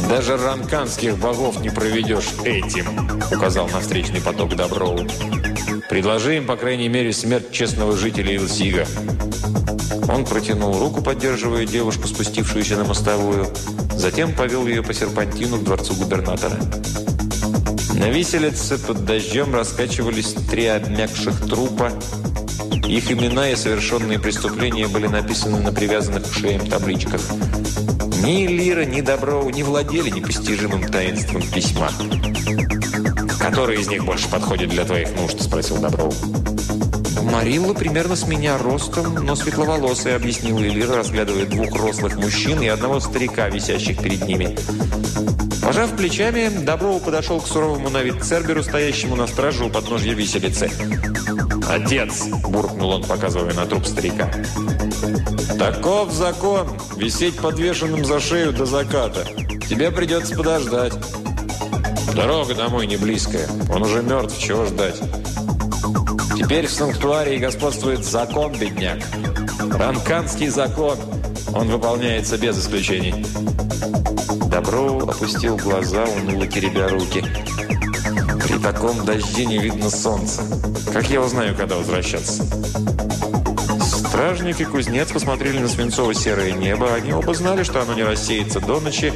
«Даже ранканских богов не проведешь этим», — указал на встречный поток Доброу. «Предложи им, по крайней мере, смерть честного жителя Илсига». Он протянул руку, поддерживая девушку, спустившуюся на мостовую. Затем повел ее по серпантину к дворцу губернатора. На виселице под дождем раскачивались три обмякших трупа, их имена и совершенные преступления были написаны на привязанных к шеям табличках. Ни Лира, ни Доброу не владели непостижимым таинством письма. «Который из них больше подходит для твоих нужд?» – спросил Доброу. «Марилла примерно с меня ростом, но светловолосая», – объяснила Элира, разглядывая двух рослых мужчин и одного старика, висящих перед ними. Пожав плечами, Доброу подошел к суровому на вид Церберу, стоящему на страже у подножья виселицы. «Отец!» – буркнул он, показывая на труп старика. «Таков закон! Висеть подвешенным за шею до заката. Тебе придется подождать. Дорога домой не близкая. Он уже мертв, чего ждать? Теперь в санктуарии господствует закон, бедняк. Ранканский закон. Он выполняется без исключений». Доброу опустил глаза, уныло теребя руки. «При таком дожде не видно солнца. Как я узнаю, когда возвращаться?» Стражник и кузнец посмотрели на свинцово-серое небо. Они оба знали, что оно не рассеется до ночи.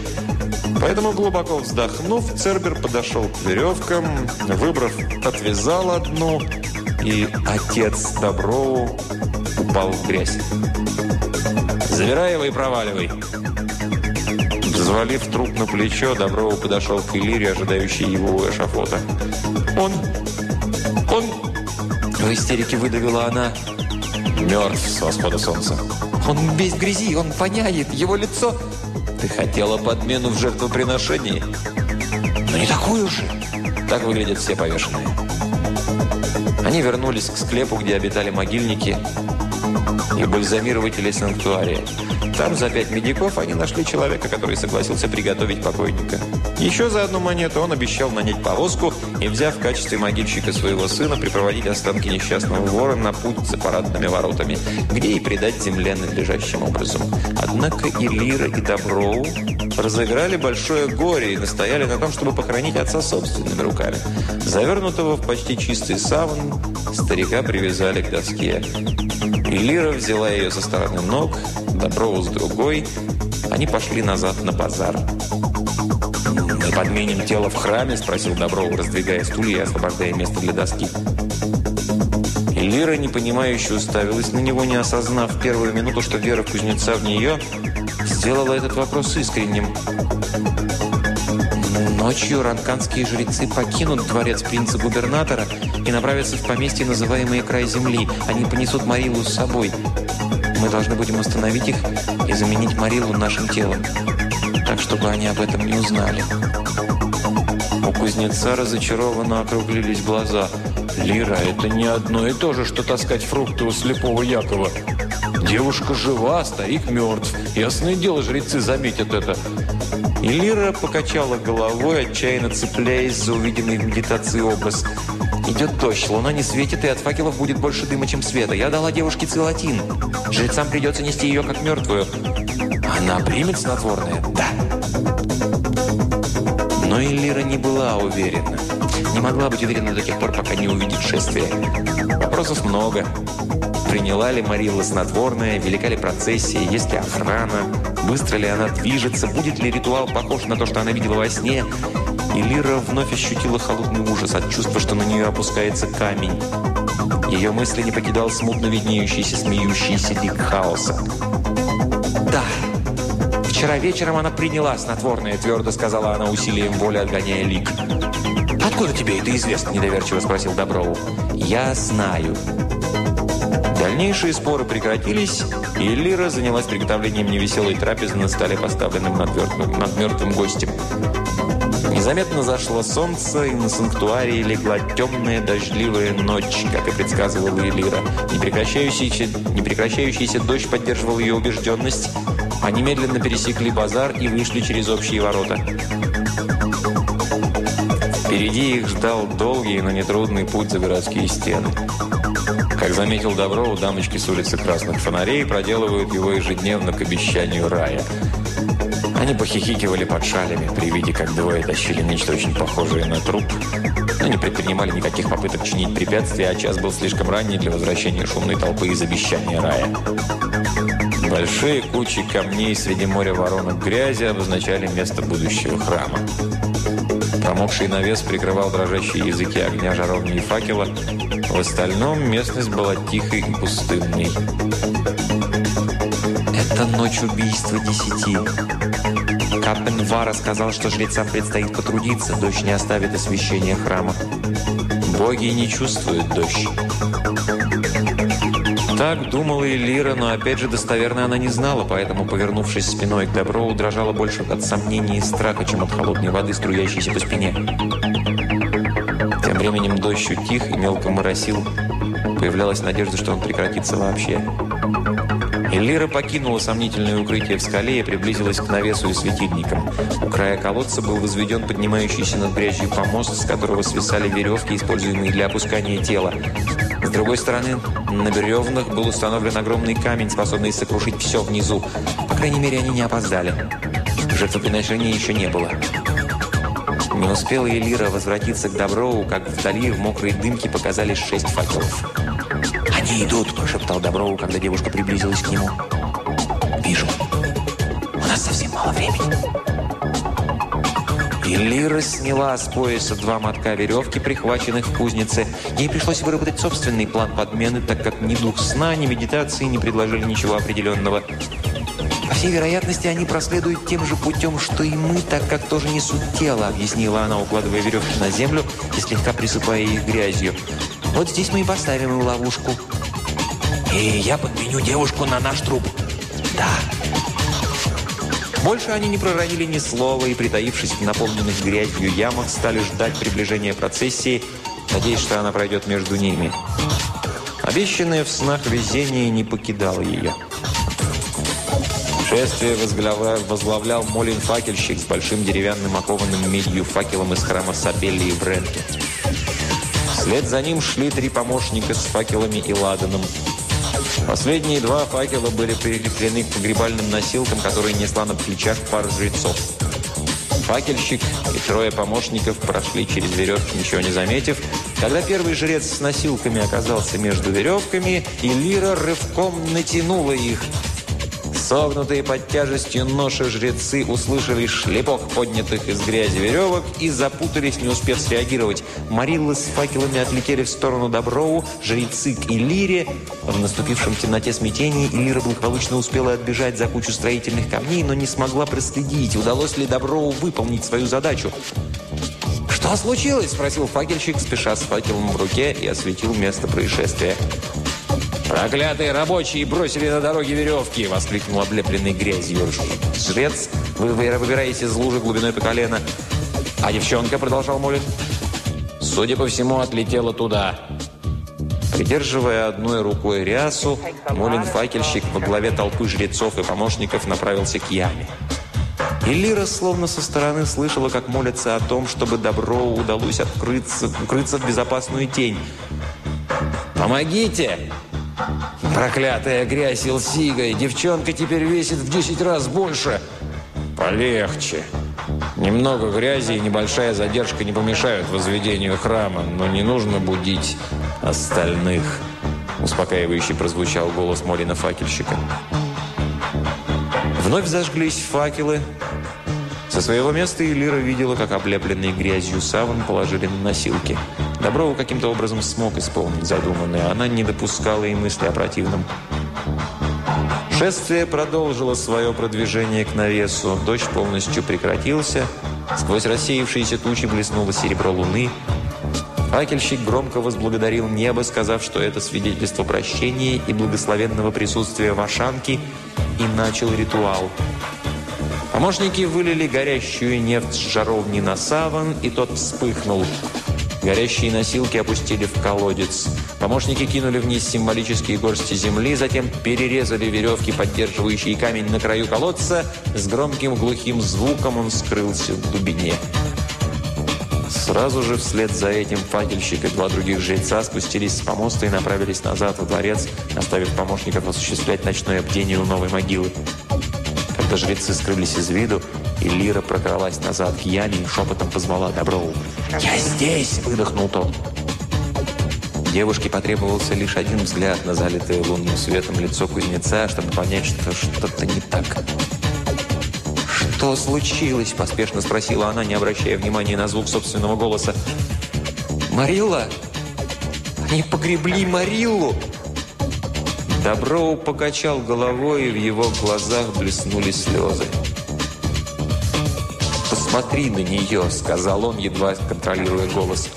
Поэтому, глубоко вздохнув, Цербер подошел к веревкам, выбрав, отвязал одну, и отец Доброу упал в грязь. «Забирай его и проваливай!» Взвалив труп на плечо, Доброва подошел к Элире, ожидающей его у эшафота. «Он... он...» В истерике выдавила она. «Мертв с восхода солнца». «Он весь в грязи, он воняет, его лицо...» «Ты хотела подмену в жертвоприношении?» «Но не такую же!» Так выглядят все повешенные. Они вернулись к склепу, где обитали могильники и бальзамирователи санктуария. Там за пять медиков они нашли человека, который согласился приготовить покойника. Еще за одну монету он обещал нанять повозку и, взяв в качестве могильщика своего сына, припроводить останки несчастного вора на путь за парадными воротами, где и предать земле надлежащим образом. Однако и Лира, и Доброу разыграли большое горе и настояли на том, чтобы похоронить отца собственными руками. Завернутого в почти чистый саван, старика привязали к доске. И Лира взяла ее со стороны ног, Доброу с другой. Они пошли назад на базар. «Мы подменим тело в храме?» – спросил Доброу, раздвигая стулья и освобождая место для доски. И Лира, непонимающе, уставилась на него, не осознав первую минуту, что вера в кузнеца в нее сделала этот вопрос искренним. Ночью ранканские жрецы покинут дворец принца-губернатора и направятся в поместье, называемое «Край земли». Они понесут Марилу с собой. Мы должны будем остановить их и заменить Марилу нашим телом. Так, чтобы они об этом не узнали. У кузнеца разочарованно округлились глаза. «Лира, это не одно и то же, что таскать фрукты у слепого Якова. Девушка жива, старик мертв. Ясное дело, жрецы заметят это». И Лира покачала головой, отчаянно цепляясь за увиденный в медитации образ. «Идет дождь, луна не светит, и от факелов будет больше дыма, чем света. Я дала девушке целотин. Жрецам придется нести ее как мертвую». «Она примет снотворное?» «Да». Но Элира не была уверена. Не могла быть уверена до тех пор, пока не увидит шествие. Вопросов много. Приняла ли Марилла снотворное, велика ли процессия, есть ли охрана, быстро ли она движется, будет ли ритуал похож на то, что она видела во сне. И Лира вновь ощутила холодный ужас от чувства, что на нее опускается камень. Ее мысли не покидал смутно виднеющийся, смеющийся лик хаоса. «Да, вчера вечером она приняла снотворное», твердо сказала она усилием воли, отгоняя лик. «Откуда тебе это известно?» – недоверчиво спросил Доброву. «Я знаю». Дальнейшие споры прекратились, и Лира занялась приготовлением невеселой трапезы на столе, поставленном над мертвым, над мертвым гостем. Незаметно зашло солнце, и на санктуарии легла темная дождливая ночь, как и предсказывала Элира. Непрекращающийся, непрекращающийся дождь поддерживал ее убежденность. Они медленно пересекли базар и вышли через общие ворота. Впереди их ждал долгий, но нетрудный путь за городские стены. Как заметил Доброву, дамочки с улицы Красных Фонарей проделывают его ежедневно к обещанию рая. Они похихикивали под шалями при виде, как двое тащили нечто очень похожее на труп, но не предпринимали никаких попыток чинить препятствия, а час был слишком ранний для возвращения шумной толпы из обещания рая. Большие кучи камней среди моря воронок грязи обозначали место будущего храма. Промокший навес прикрывал дрожащие языки огня жаровни и факела. В остальном местность была тихой и пустынной. Это ночь убийства десяти. Капенвара сказал, что жрецам предстоит потрудиться, дождь не оставит освещения храма. Боги не чувствуют дождь. Так думала и Лира, но опять же достоверно она не знала, поэтому, повернувшись спиной к Доброу, дрожала больше от сомнений и страха, чем от холодной воды, струящейся по спине. Тем временем дождь утих и мелко моросил. Появлялась надежда, что он прекратится вообще. Элира покинула сомнительное укрытие в скале и приблизилась к навесу и светильникам. У края колодца был возведен поднимающийся над грязью помост, с которого свисали веревки, используемые для опускания тела. С другой стороны, на бревнах был установлен огромный камень, способный сокрушить все внизу. По крайней мере, они не опоздали. Жертвоприношения еще не было. Не успела Элира возвратиться к Доброву, как вдали в мокрой дымке показались шесть факелов. «Они идут!» – прошептал Доброву, когда девушка приблизилась к нему. «Вижу. У нас совсем мало времени». И сняла с пояса два мотка веревки, прихваченных в кузнице. Ей пришлось выработать собственный план подмены, так как ни дух сна, ни медитации не предложили ничего определенного. «По всей вероятности, они проследуют тем же путем, что и мы, так как тоже несут тело», объяснила она, укладывая веревки на землю и слегка присыпая их грязью. «Вот здесь мы и поставим им ловушку». «И я подменю девушку на наш труп». «Да». Больше они не проронили ни слова и, притаившись в наполненных грязью ямах, стали ждать приближения процессии, надеясь, что она пройдет между ними. Обещанное в снах везение не покидало ее. Шествие возглавлял Молин-факельщик с большим деревянным окованным медью факелом из храма Сабелли в Ренке. Вслед за ним шли три помощника с факелами и ладаном. Последние два факела были прикреплены к погребальным носилкам, которые несла на плечах пара жрецов. Факельщик и трое помощников прошли через веревки, ничего не заметив. Когда первый жрец с носилками оказался между веревками, и Лира рывком натянула их. Согнутые под тяжестью ноши жрецы услышали шлепок поднятых из грязи веревок и запутались, не успев среагировать. Мариллы с факелами отлетели в сторону Доброу, жрецы к Иллире. В наступившем темноте смятении Иллира благополучно успела отбежать за кучу строительных камней, но не смогла проследить, удалось ли Доброу выполнить свою задачу. «Что случилось?» – спросил факельщик, спеша с факелом в руке и осветил место происшествия. «Проклятые рабочие бросили на дороге веревки!» – воскликнул облепленный грязью жрец. «Вы выбираете из лужи глубиной по колено». «А девчонка?» – продолжал Молин. «Судя по всему, отлетела туда». Придерживая одной рукой рясу, Молин-факельщик во главе толпы жрецов и помощников направился к яме. И Лира словно со стороны слышала, как молятся о том, чтобы добро удалось открыться, укрыться в безопасную тень. «Помогите!» Проклятая грязь Илсига, девчонка теперь весит в 10 раз больше. Полегче. Немного грязи и небольшая задержка не помешают возведению храма, но не нужно будить остальных. Успокаивающий прозвучал голос Молина факельщика. Вновь зажглись факелы. Со своего места Элира видела, как облепленный грязью саван положили на носилки. Доброва каким-то образом смог исполнить задуманное. Она не допускала и мысли о противном. Шествие продолжило свое продвижение к навесу. Дождь полностью прекратился. Сквозь рассеявшиеся тучи блеснуло серебро луны. Факельщик громко возблагодарил небо, сказав, что это свидетельство прощения и благословенного присутствия Вашанки, и начал ритуал. Помощники вылили горящую нефть с жаровни на саван, и тот вспыхнул – Горящие носилки опустили в колодец. Помощники кинули вниз символические горсти земли, затем перерезали веревки, поддерживающие камень на краю колодца. С громким глухим звуком он скрылся в глубине. Сразу же вслед за этим факельщик и два других жреца спустились с помоста и направились назад во дворец, оставив помощников осуществлять ночное бдение у новой могилы. Когда жрецы скрылись из виду, и Лира прокралась назад к яме и шепотом позвала Доброву. «Я здесь!» – выдохнул тот. Девушке потребовался лишь один взгляд на залитое лунным светом лицо кузнеца, чтобы понять, что что-то не так. «Что случилось?» – поспешно спросила она, не обращая внимания на звук собственного голоса. «Марилла? Они погребли Мариллу!» Доброу покачал головой, и в его глазах блеснули слезы. «Посмотри на нее», — сказал он, едва контролируя голос.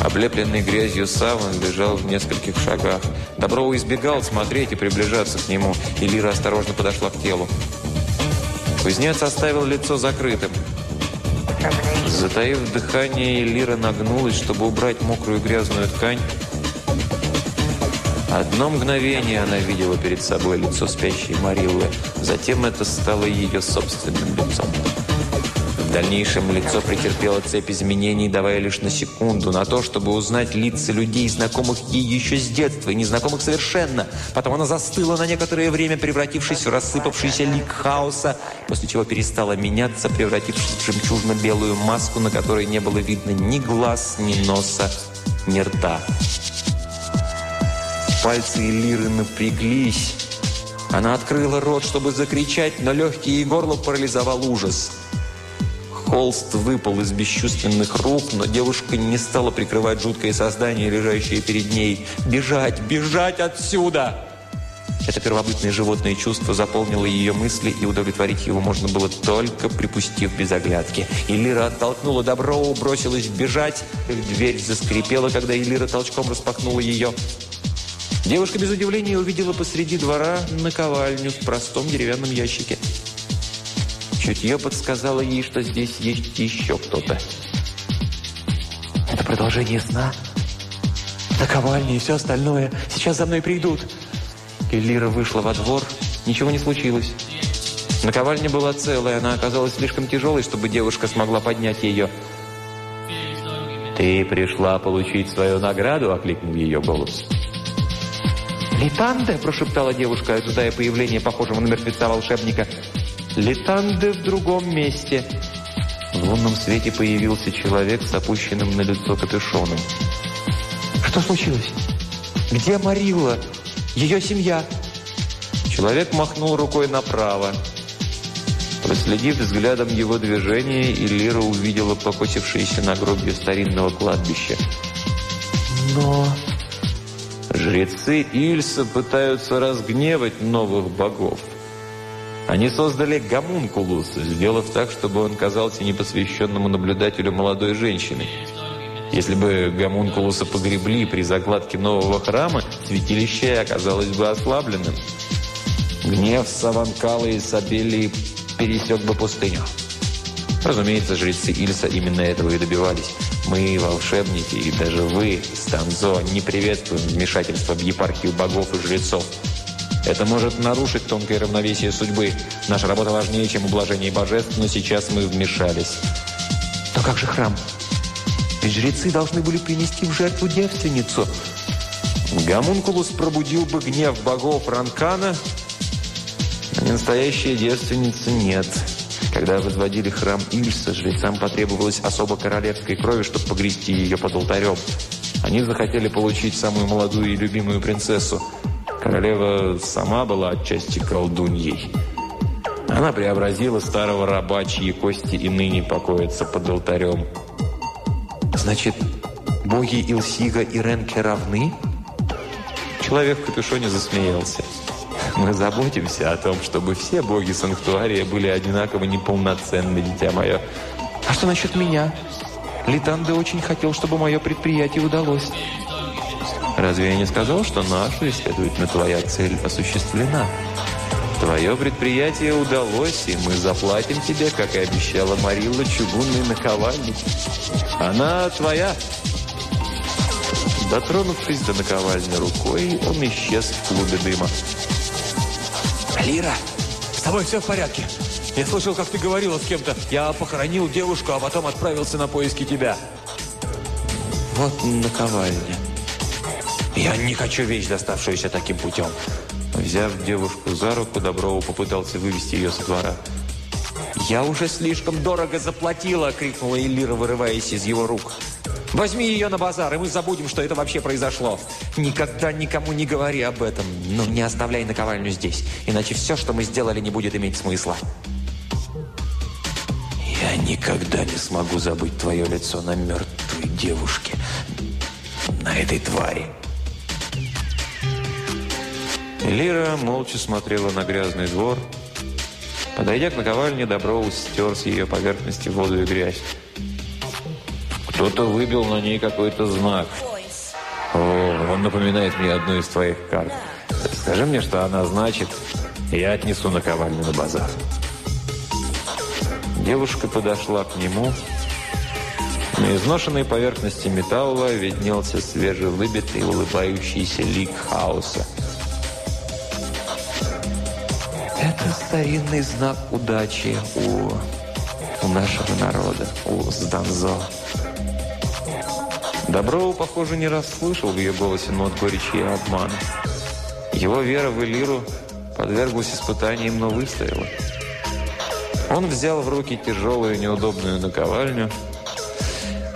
Облепленный грязью саван лежал в нескольких шагах. Доброу избегал смотреть и приближаться к нему, и Лира осторожно подошла к телу. Кузнец оставил лицо закрытым. Затаив дыхание, Лира нагнулась, чтобы убрать мокрую грязную ткань, Одно мгновение она видела перед собой лицо спящей Мариллы. Затем это стало ее собственным лицом. В дальнейшем лицо претерпело цепь изменений, давая лишь на секунду, на то, чтобы узнать лица людей, знакомых ей еще с детства и незнакомых совершенно. Потом она застыла на некоторое время, превратившись в рассыпавшийся лик хаоса, после чего перестала меняться, превратившись в жемчужно-белую маску, на которой не было видно ни глаз, ни носа, ни рта. Пальцы Элиры напряглись. Она открыла рот, чтобы закричать, но легкие и горло парализовал ужас. Холст выпал из бесчувственных рук, но девушка не стала прикрывать жуткое создание, лежащее перед ней. «Бежать! Бежать отсюда!» Это первобытное животное чувство заполнило ее мысли, и удовлетворить его можно было только припустив без оглядки. Илира оттолкнула Доброу, бросилась бежать. Дверь заскрипела, когда Илира толчком распахнула ее. Девушка без удивления увидела посреди двора наковальню в простом деревянном ящике. Чутье подсказало ей, что здесь есть еще кто-то. Это продолжение сна? Наковальня и все остальное. Сейчас за мной придут. Келлира вышла во двор. Ничего не случилось. Наковальня была целая. Она оказалась слишком тяжелой, чтобы девушка смогла поднять ее. «Ты пришла получить свою награду?» – окликнул ее голос. «Литанде!» – прошептала девушка, ожидая появления похожего на мертвеца волшебника. «Литанде в другом месте!» В лунном свете появился человек с опущенным на лицо капюшоном. «Что случилось? Где Марилла? Ее семья?» Человек махнул рукой направо. Проследив взглядом его движение, Иллира увидела покосившееся нагробье старинного кладбища. Но... Жрецы Ильса пытаются разгневать новых богов. Они создали гомункулус, сделав так, чтобы он казался непосвященному наблюдателю молодой женщины. Если бы гомункулуса погребли при закладке нового храма, святилище оказалось бы ослабленным. Гнев Саванкала и Сабелии пересек бы пустыню. Разумеется, жрецы Ильса именно этого и добивались. Мы, волшебники, и даже вы, Станзо, не приветствуем вмешательство в епархию богов и жрецов. Это может нарушить тонкое равновесие судьбы. Наша работа важнее, чем ублажение божеств, но сейчас мы вмешались. Но как же храм? Ведь жрецы должны были принести в жертву девственницу. Гомункулус пробудил бы гнев богов Ранкана, но настоящей девственницы нет. Когда возводили храм Ильса, жрецам потребовалось особо королевской крови, чтобы погрести ее под алтарем. Они захотели получить самую молодую и любимую принцессу. Королева сама была отчасти колдуньей. Она преобразила старого раба, чьи кости и ныне покоятся под алтарем. Значит, боги Илсига и Ренке равны? Человек в капюшоне засмеялся. Мы заботимся о том, чтобы все боги Санктуария были одинаково неполноценны, дитя мое. А что насчет меня? Литанде очень хотел, чтобы мое предприятие удалось. Разве я не сказал, что наша, и, следовательно, твоя цель осуществлена? Твое предприятие удалось, и мы заплатим тебе, как и обещала Марилла, чугунный наковальник. Она твоя. Дотронувшись до наковальни рукой, он исчез в клубе дыма. Лира, с тобой все в порядке? Я слышал, как ты говорила с кем-то. Я похоронил девушку, а потом отправился на поиски тебя. Вот наковальня. Я не хочу вещь, доставшуюся таким путем. Взяв девушку за руку, Доброва попытался вывести ее со двора. «Я уже слишком дорого заплатила!» – крикнула Элира, вырываясь из его рук. «Возьми ее на базар, и мы забудем, что это вообще произошло. Никогда никому не говори об этом. Но не оставляй наковальню здесь, иначе все, что мы сделали, не будет иметь смысла». «Я никогда не смогу забыть твое лицо на мертвой девушке, на этой твари». Лира молча смотрела на грязный двор. Подойдя к наковальне, Доброус стер с ее поверхности воду и грязь. Кто-то выбил на ней какой-то знак. О, он напоминает мне одну из твоих карт. Скажи мне, что она значит, я отнесу наковальню на базар. Девушка подошла к нему. На изношенной поверхности металла виднелся свежевыбитый улыбающийся лик хаоса. Это старинный знак удачи у, у нашего народа, у Сданзо. Доброу, похоже, не раз слышал в ее голосе нот горечи и обмана. Его вера в Элиру подверглась испытаниям, но выстояла. Он взял в руки тяжелую неудобную наковальню.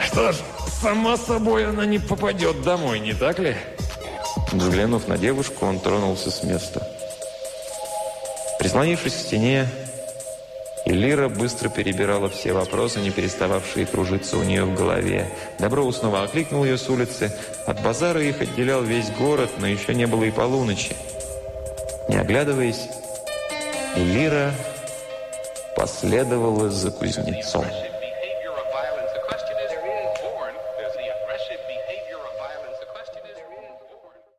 Что ж, сама собой она не попадет домой, не так ли? Взглянув на девушку, он тронулся с места. Прислонившись к стене, Элира быстро перебирала все вопросы, не перестававшие кружиться у нее в голове. Добро снова окликнул ее с улицы. От базара их отделял весь город, но еще не было и полуночи. Не оглядываясь, Элира последовала за кузнецом.